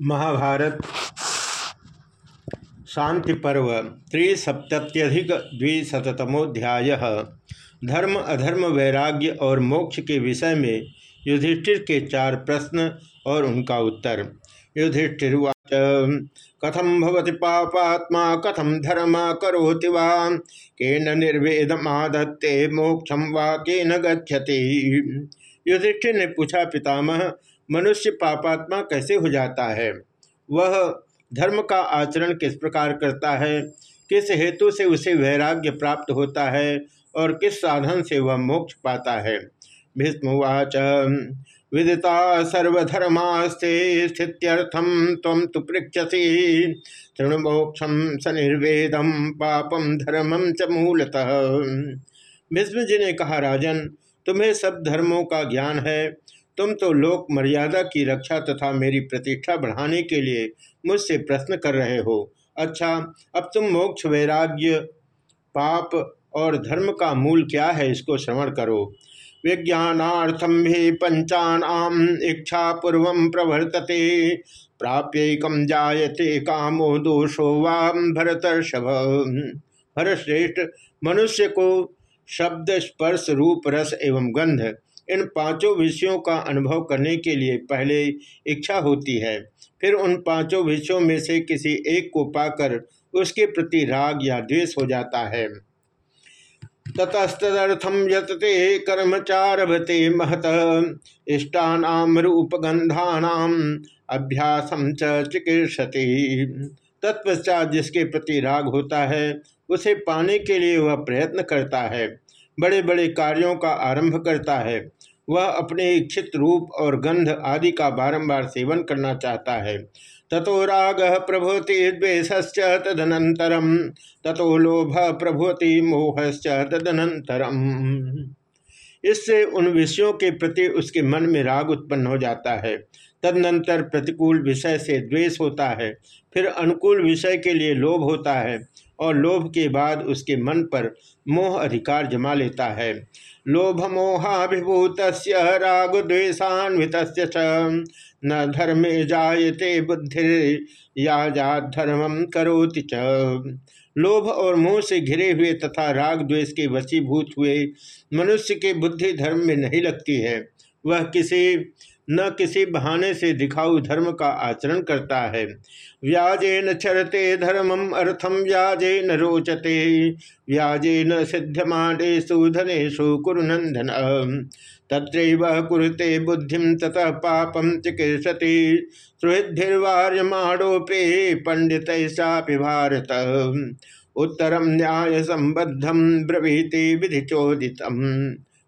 महाभारत शांति पर्व त्रिसप्तत्यधिक द्विशतमोध्याय धर्म, अधर्म, वैराग्य और मोक्ष के विषय में युधिष्ठिर के चार प्रश्न और उनका उत्तर। युधिष्ठिर्वाच कथम भवति पापात्मा? कथम धर्म करोति वा? केन निर्वेदमादत्ते मोक्षम वा केन गच्छति? युधिष्ठिर ने पूछा, पितामह मनुष्य पापात्मा कैसे हो जाता है? वह धर्म का आचरण किस प्रकार करता है? किस हेतु से उसे वैराग्य प्राप्त होता है? और किस साधन से वह मोक्ष पाता है? भीष्मवाच, विदिता सर्वधर्मास्ते स्थित्यर्थम तम तो पृक्षसी तृणमोक्षम सनिर्वेदम पापम धर्मम च मूलतः। भीष्म जी ने कहा, राजन, तुम्हें सब धर्मों का ज्ञान है। तुम तो लोक मर्यादा की रक्षा तथा मेरी प्रतिष्ठा बढ़ाने के लिए मुझसे प्रश्न कर रहे हो। अच्छा अब तुम मोक्ष, वैराग्य, पाप और धर्म का मूल क्या है इसको श्रवण करो। विज्ञानार्थम भी पंचानाम इच्छा पूर्व प्रवर्तते। प्राप्यकम जायते कामो दोषो वाम भरतर्षभ। भरतश्रेष्ठ मनुष्य को शब्द स्पर्श रूप रस एवं गंध इन पाँचों विषयों का अनुभव करने के लिए पहले इच्छा होती है। फिर उन पाँचों विषयों में से किसी एक को पाकर उसके प्रति राग या द्वेष हो जाता है। ततस्तदर्थम यतते कर्मचारभते महत, इष्टानाम रूपगंधानाम अभ्यासम च चिकीर्षति। तत्पश्चात जिसके प्रति राग होता है, उसे पाने के लिए वह प्रयत्न करता है। बड़े बड़े कार्यों का आरंभ करता है। वह अपने इच्छित रूप और गंध आदि का बारंबार सेवन करना चाहता है। ततो राग प्रभुति द्वेश्च तदनंतरम ततो लोभ प्रभुति मोहश्च तदनंतरम इससे उन विषयों के प्रति उसके मन में राग उत्पन्न हो जाता है। तदनंतर प्रतिकूल विषय से द्वेष होता है। फिर अनुकूल विषय के लिए लोभ होता है। और लोभ के बाद उसके मन पर मोह अधिकार जमा लेता है। लोभ मोहाभिभूत राग द्वेषान्वित न धर्मे जायते बुद्धि या जा धर्म करोति च। लोभ और मोह से घिरे हुए तथा राग द्वेष के वशीभूत हुए मनुष्य के बुद्धि धर्म में नहीं लगती है। वह किसी, न किसी बहाने से दिखाऊ धर्म का आचरण करता है। व्याजे न चरते धर्मम अर्थम व्याजे न रोचते व्याजे न सिद्धमानेशु धनेशु कुरुनंदन तत्रैव कुरुते बुद्धि ततः पापम चिकीर्षति सुहृद्भिर्वार्यमाणोपे पंडित भारत। उत्तरम न्याय संबद्धम ब्रवीति विधि चोदितम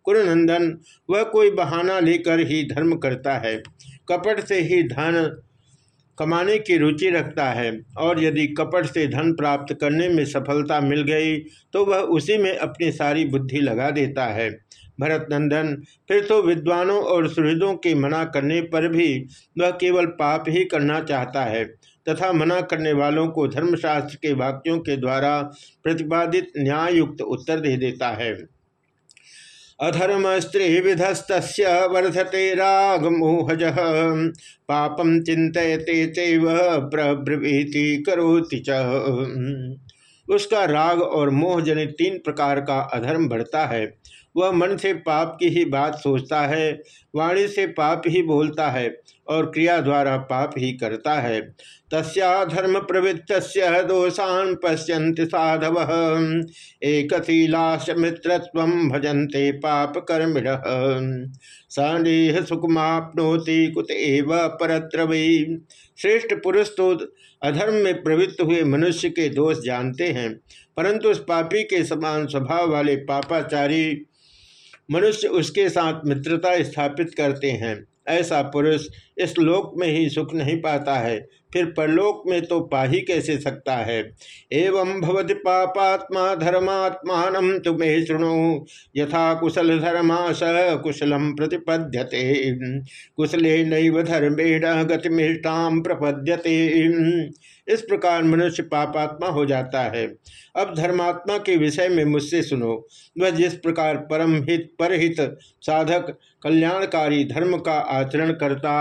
कुरुनंदन वह कोई बहाना लेकर ही धर्म करता है। कपट से ही धन कमाने की रुचि रखता है और यदि कपट से धन प्राप्त करने में सफलता मिल गई तो वह उसी में अपनी सारी बुद्धि लगा देता है। भरत नंदन, फिर तो विद्वानों और सुहृदों के मना करने पर भी वह केवल पाप ही करना चाहता है तथा मना करने वालों को धर्मशास्त्र के वाक्यों के द्वारा प्रतिपादित न्यायुक्त उत्तर दे देता है। अधर्म स्त्री विधस्त वर्धते राग मोहज पापम चिंतते चब्रवीति करोति च। उसका राग और मोह जनित तीन प्रकार का अधर्म बढ़ता है। वह मन से पाप की ही बात सोचता है, वाणी से पाप ही बोलता है और क्रिया द्वारा पाप ही करता है। तस्या तस्धर्म प्रवृत्त दोषान पश्यंत साधव। एक मित्रत्व भजन्ते पाप कर्मिण सनेह सुखमापनोति कुत एव परत्रवी श्रेष्ठ पुरुष तो अधर्म में प्रवृत्त हुए मनुष्य के दोष जानते हैं, परंतु उस पापी के समान स्वभाव वाले पापाचारी मनुष्य उसके साथ मित्रता स्थापित करते हैं। ऐसा पुरुष इस लोक में ही सुख नहीं पाता है, फिर परलोक में तो पा ही कैसे सकता है? एवं भवति पापात्मा धर्मात्मान तुम्हें शुणु। यथा कुशल धर्मा स कुशलम प्रतिपद्यते। कुशले नैव धर्मेण गतिमिष्टाम प्रपद्यते। इस प्रकार मनुष्य पापात्मा हो जाता है। अब धर्मात्मा के विषय में मुझसे सुनो। वह जिस प्रकार परम हित परहित साधक कल्याणकारी धर्म का आचरण करता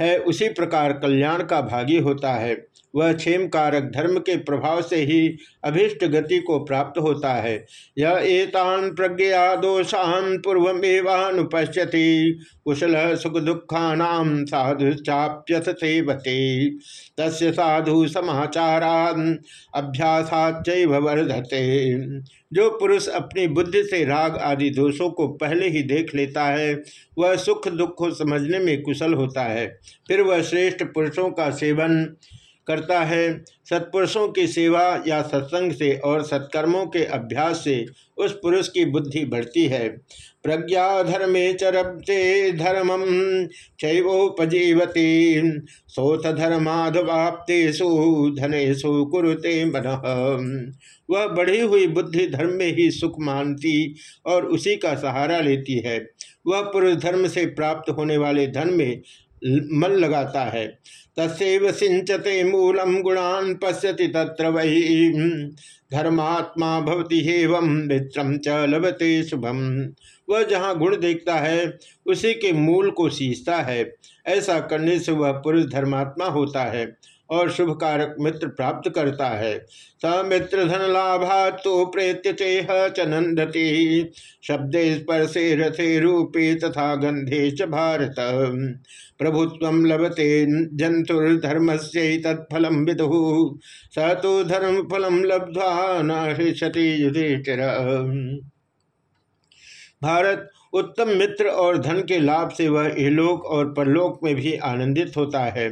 है उसी प्रकार कल्याण का भागी होता है। वह क्षेम कारक धर्म के प्रभाव से ही अभीष्ट गति को प्राप्त होता है। यह एतान प्रज्ञा दोषान पूर्वमेवानुपश्यति। कुशल सुख दुखानाम साधु सेवते। तस्य साधु समाचारा अभ्यासाच वर्धते। जो पुरुष अपनी बुद्धि से राग आदि दोषों को पहले ही देख लेता है, वह सुख दुख को समझने में कुशल होता है। फिर वह श्रेष्ठ पुरुषों का सेवन करता है। सत्पुरुषों की सेवा या सत्संग से और सत्कर्मों के अभ्यास से उस पुरुष की बुद्धि बढ़ती है। प्रज्ञा धर्मे चरब्ते धर्मम चैवोपजीवती। सोथ धर्माधवाप्तेषु धनेशु कुरुते मन। वह बढ़ी हुई बुद्धि धर्म में ही सुख मानती और उसी का सहारा लेती है। वह पुरुष धर्म से प्राप्त होने वाले धन में मन लगाता है। तस्व सिंचते मूलम गुणान पश्यति तत्र वही। धर्मात्मा भवती एवं मित्रम च लभते शुभम। वह जहाँ गुण देखता है, उसी के मूल को सींचता है। ऐसा करने से वह पुरुष धर्मात्मा होता है। और शुभ कारक मित्र प्राप्त करता है। स मित्र धन लाभा तो प्रेत्य चेह च नंदती शब्दे स्पर्शे रथे रूपे तथा गंधे च भारत। प्रभुत्व लभते जंतुर्धर्म से तत्फलम विदु। स तो धर्म फलम लब्ध्वा नति युधिष्ठिर। भारत उत्तम मित्र और धन के लाभ से वह इहलोक और परलोक में भी आनंदित होता है।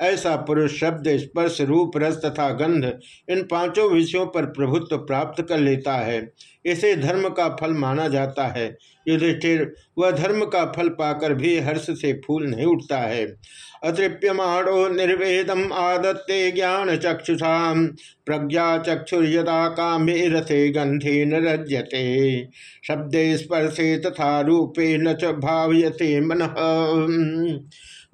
ऐसा पुरुष, शब्द, स्पर्श, रूप, रस तथा गंध, इन पाँचों विषयों पर प्रभुत्व प्राप्त कर लेता है। इसे धर्म का फल माना जाता है। युधिष्ठिर, वह धर्म का फल पाकर भी हर्ष से फूल नहीं उठता है। अतृप्यमाणो निर्वेदम आदत्ते ज्ञान चक्षुषा प्रज्ञा चक्षुर्यदा कामे रथे गंधे न रज्यते। शब्दे, स्पर्शे तथा रूपे न च मन।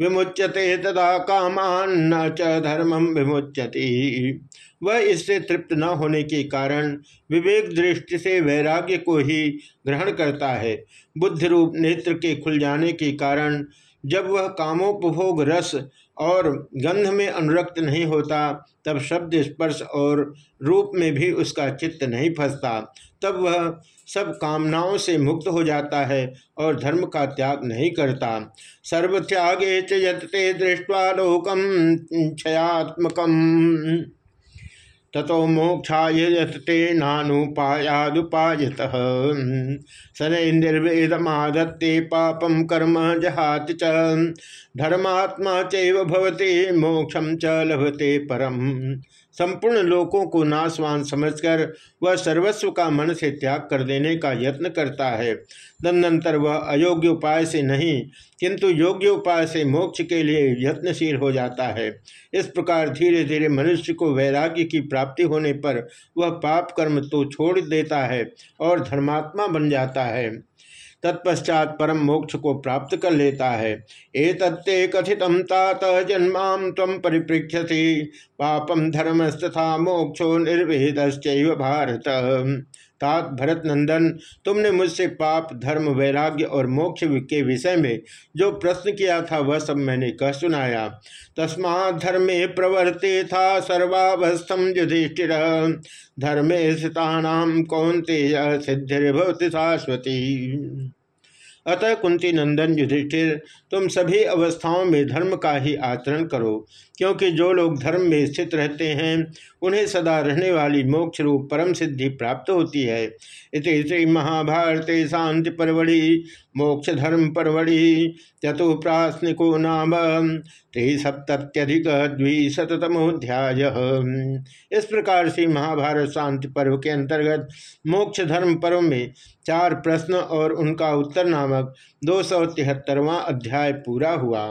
विमुच्यते तदा कामान न च धर्मम विमुच्यति। वह इससे तृप्त न होने के कारण विवेक दृष्टि से वैराग्य को ही ग्रहण करता है। बुद्ध रूप नेत्र के खुल जाने के कारण जब वह कामोपभोग रस और गंध में अनुरक्त नहीं होता, तब शब्द स्पर्श और रूप में भी उसका चित्त नहीं फंसता। तब वह सब कामनाओं से मुक्त हो जाता है और धर्म का त्याग नहीं करता। सर्व त्यागे चयते दृष्टवा लोकम ततो मोक्षा यजते नानुपायादुपायत शनैर्वेदमादत्ते पापम कर्म जहाति च। धर्मात्मा चैवते मोक्षम च लभते परम। संपूर्ण लोकों को नाशवान समझकर वह सर्वस्व का मन से त्याग कर देने का यत्न करता है। तदनंतर वह अयोग्य उपाय से नहीं, किंतु योग्य उपाय से मोक्ष के लिए यत्नशील हो जाता है। इस प्रकार धीरे धीरे मनुष्य को वैराग्य की प्राप्ति होने पर वह पाप कर्म तो छोड़ देता है और धर्मात्मा बन जाता है। तत्पश्चात परम मोक्ष को प्राप्त कर लेता है। ए तत्ते कथित तात जन्मा तम परिपृक्षसी पापम धर्मस्तथा मोक्षो निर्विहित भारत। तात भरत नंदन तुमने मुझसे पाप, धर्म, वैराग्य और मोक्ष के विषय में जो प्रश्न किया था, वह सब मैंने कह सुनाया। तस्मा धर्मे प्रवर्ते था सर्वावस्थम युधिष्ठिर। धर्मे स्थिता कौनते सिद्धिर्भवती शाश्वती। अतः कुंती नंदन युधिष्ठिर, तुम सभी अवस्थाओं में धर्म का ही आचरण करो, क्योंकि जो लोग धर्म में स्थित रहते हैं, उन्हें सदा रहने वाली मोक्ष रूप परम सिद्धि प्राप्त होती है। इस श्री महाभारत शांति परवड़ी मोक्ष धर्म परवड़ी चतुप्रासनिको नाम। त्रिसप्त्यधिक द्विशतमोध्याय इस प्रकार से महाभारत शांति पर्व के अंतर्गत मोक्ष धर्म पर्व में चार प्रश्न और उनका उत्तर नामक दो सौ अध्याय पूरा हुआ।